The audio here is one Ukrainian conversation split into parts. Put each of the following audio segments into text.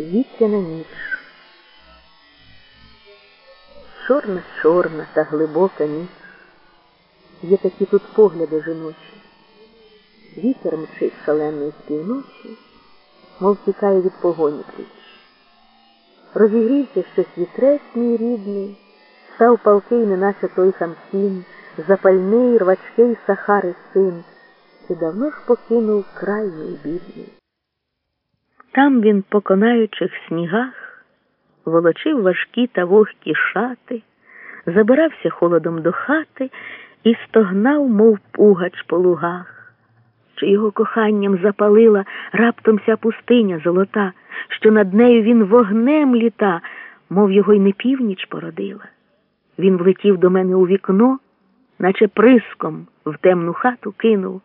вітряна ніч. Чорна, чорна та глибока ніч. Є такі тут погляди жіночі. Вітер мчить шаленої з півночі, мов тікає від погоні клич. Розігрівся щось вітрець мій рідний, став палкий, неначе той хамсін, запальний рвачкий сахари син, і давно ж покинув край мій бідний. Там він по конаючих снігах волочив важкі та вогкі шати, забирався холодом до хати і стогнав, мов пугач по лугах, що його коханням запалила раптом ся пустиня золота, що над нею він вогнем літа, мов його й не північ породила. Він влетів до мене у вікно, наче приском в темну хату кинув,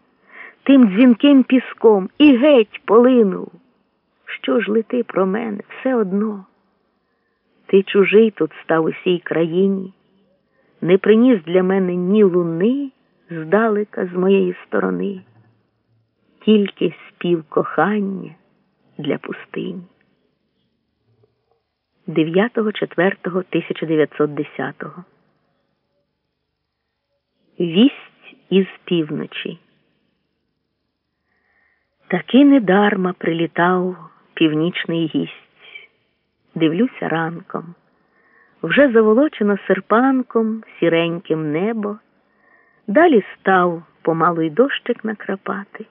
тим дзвінким піском і геть полинув. Що ж лети про мене все одно? Ти чужий тут став усій країні, не приніс для мене ні луни здалека з моєї сторони, тільки спів кохання для пустині. 9.4.1910 Вість із півночі. Таки недарма прилітав північний гість. Дивлюся ранком. Вже заволочено серпанком сіреньким небо, далі став помалу й дощик накрапати,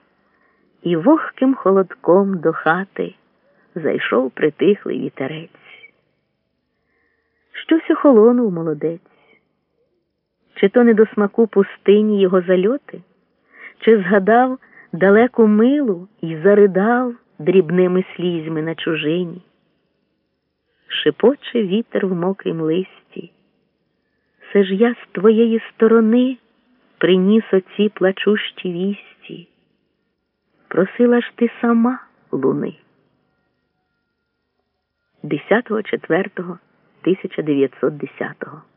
і вогким холодком до хати зайшов притихлий вітерець. Щось охолонув молодець, чи то не до смаку пустині його зальоти, чи згадав далеку милу і заридав дрібними слізьми на чужині. Шепоче вітер в мокрім листі. Все ж я з твоєї сторони приніс оці плачущі вісті. Просила ж ти сама луни. 10.04.1910